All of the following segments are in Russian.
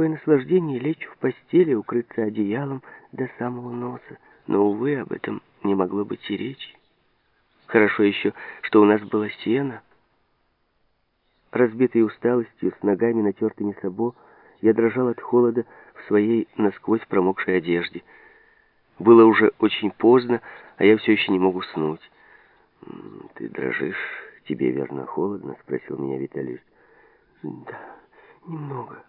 какое наслаждение лечь в постели, укрыться одеялом до самого носа. Но, увы, об этом не могло быть и речи. Хорошо еще, что у нас было сено. Разбитый усталостью, с ногами натертыми сабо, я дрожал от холода в своей насквозь промокшей одежде. Было уже очень поздно, а я все еще не мог уснуть. «Ты дрожишь? Тебе, верно, холодно?» — спросил меня Виталий. «Да, немного».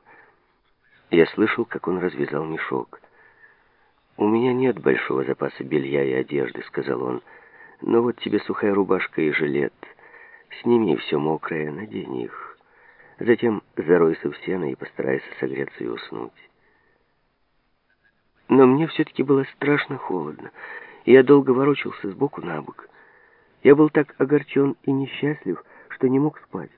Я слышал, как он развязал мешок. «У меня нет большого запаса белья и одежды», — сказал он. «Но вот тебе сухая рубашка и жилет. Сними все мокрое, надень их. Затем заройся в сено и постарайся согреться и уснуть». Но мне все-таки было страшно холодно, и я долго ворочался сбоку на бок. Я был так огорчен и несчастлив, что не мог спать.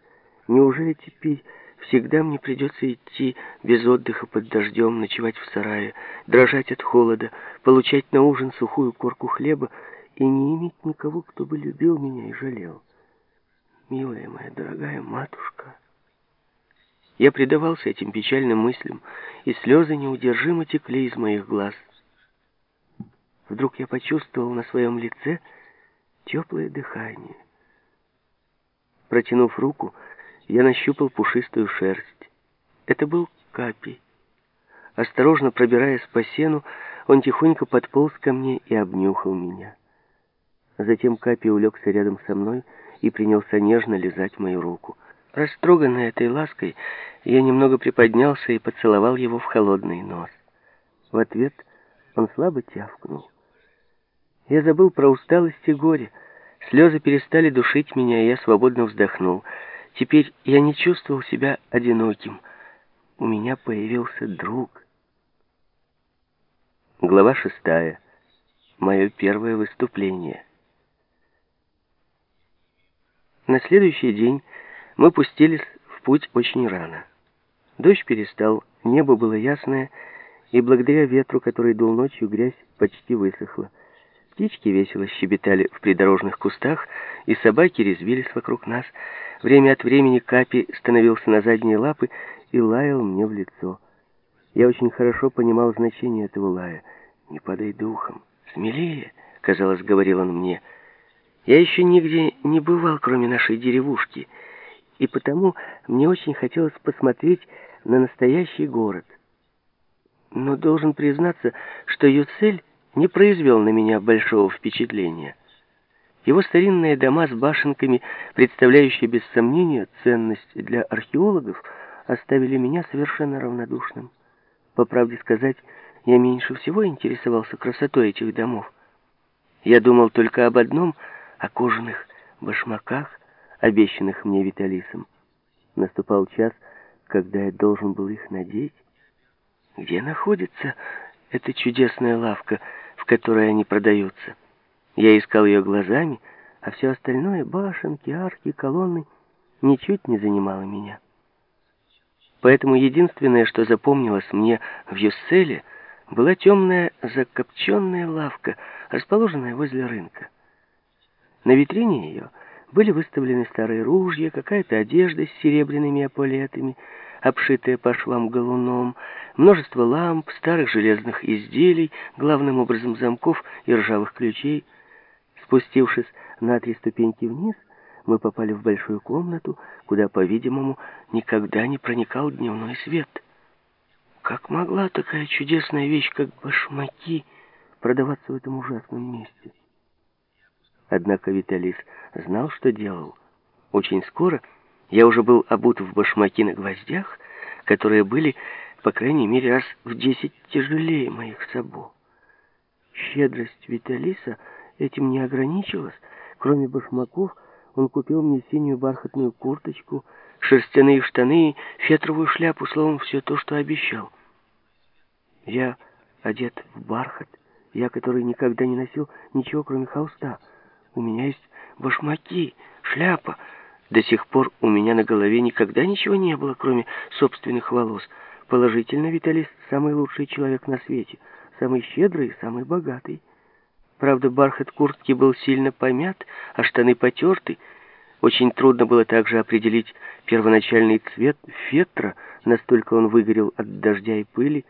Неужели теперь всегда мне придется идти без отдыха под дождем, ночевать в сарае, дрожать от холода, получать на ужин сухую корку хлеба и не иметь никого, кто бы любил меня и жалел? Милая моя дорогая матушка... Я предавался этим печальным мыслям, и слезы неудержимо текли из моих глаз. Вдруг я почувствовал на своем лице теплое дыхание. Протянув руку, я нащупал пушистую шерсть. Это был Капи. Осторожно пробираясь по сену, он тихонько подполз ко мне и обнюхал меня. Затем Капи улегся рядом со мной и принялся нежно лизать мою руку. Растроганный этой лаской, я немного приподнялся и поцеловал его в холодный нос. В ответ он слабо тявкнул. Я забыл про усталость и горе. Слезы перестали душить меня, и я свободно вздохнул. Теперь я не чувствовал себя одиноким. У меня появился друг. Глава шестая. Мое первое выступление. На следующий день мы пустились в путь очень рано. Дождь перестал, небо было ясное, и благодаря ветру, который дул ночью, грязь почти высохла. Птички весело щебетали в придорожных кустах, и собаки резвились вокруг нас. Время от времени Капи становился на задние лапы и лаял мне в лицо. Я очень хорошо понимал значение этого лая. «Не падай духом, смелее», — казалось, говорил он мне. «Я еще нигде не бывал, кроме нашей деревушки, и потому мне очень хотелось посмотреть на настоящий город. Но должен признаться, что Юцель не произвел на меня большого впечатления. Его старинные дома с башенками, представляющие без сомнения ценность для археологов, оставили меня совершенно равнодушным. По правде сказать, я меньше всего интересовался красотой этих домов. Я думал только об одном — о кожаных башмаках, обещанных мне Виталисом. Наступал час, когда я должен был их надеть. Где находится эта чудесная лавка — в которой они продаются. Я искал ее глазами, а все остальное — башенки, арки, колонны — ничуть не занимало меня. Поэтому единственное, что запомнилось мне в Юсселе, была темная закопченная лавка, расположенная возле рынка. На витрине ее были выставлены старые ружья, какая-то одежда с серебряными эполетами — обшитые по швам галуном, множество ламп, старых железных изделий, главным образом замков и ржавых ключей. Спустившись на три ступеньки вниз, мы попали в большую комнату, куда, по-видимому, никогда не проникал дневной свет. Как могла такая чудесная вещь, как башмаки, продаваться в этом ужасном месте? Однако Виталис знал, что делал. Очень скоро я уже был обут в башмаки на гвоздях, которые были, по крайней мере, раз в десять тяжелее моих сабо. Щедрость Виталиса этим не ограничилась. Кроме башмаков, он купил мне синюю бархатную курточку, шерстяные штаны фетровую шляпу, словом, все то, что обещал. Я одет в бархат, я, который никогда не носил ничего, кроме холста. У меня есть башмаки, шляпа, до сих пор у меня на голове никогда ничего не было, кроме собственных волос. Положительно, Виталис самый лучший человек на свете, самый щедрый самый богатый. Правда, бархат куртки был сильно помят, а штаны потерты, Очень трудно было также определить первоначальный цвет фетра, настолько он выгорел от дождя и пыли,